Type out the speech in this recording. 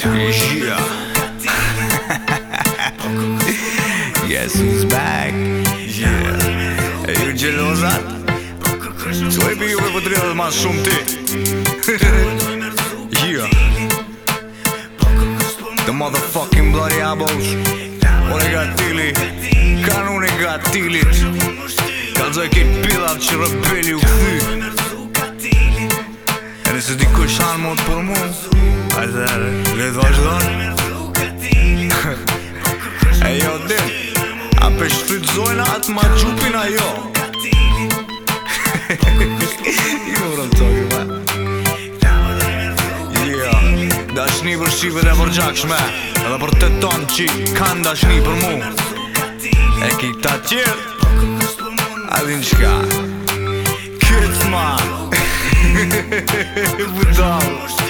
Tangia. yes, he's back. Yeah. Are you jealous? Tu e bëj vetë drejtë më shumë ti. Yeah. The motherfucking bloody apples. Ore gatili. Kanuni gatilit. Kalzoj ki pilat që rëbeli u këthy E nëse di kush anë mod për mu A zërë jo dhe A për shfrytzojnë atë ma gjupin a jo I më jo Da për shqipet e për gjakshme Edhe për të tonë që kanë da është për mu E ki ta tjerë, A din në Këtë ma Këtë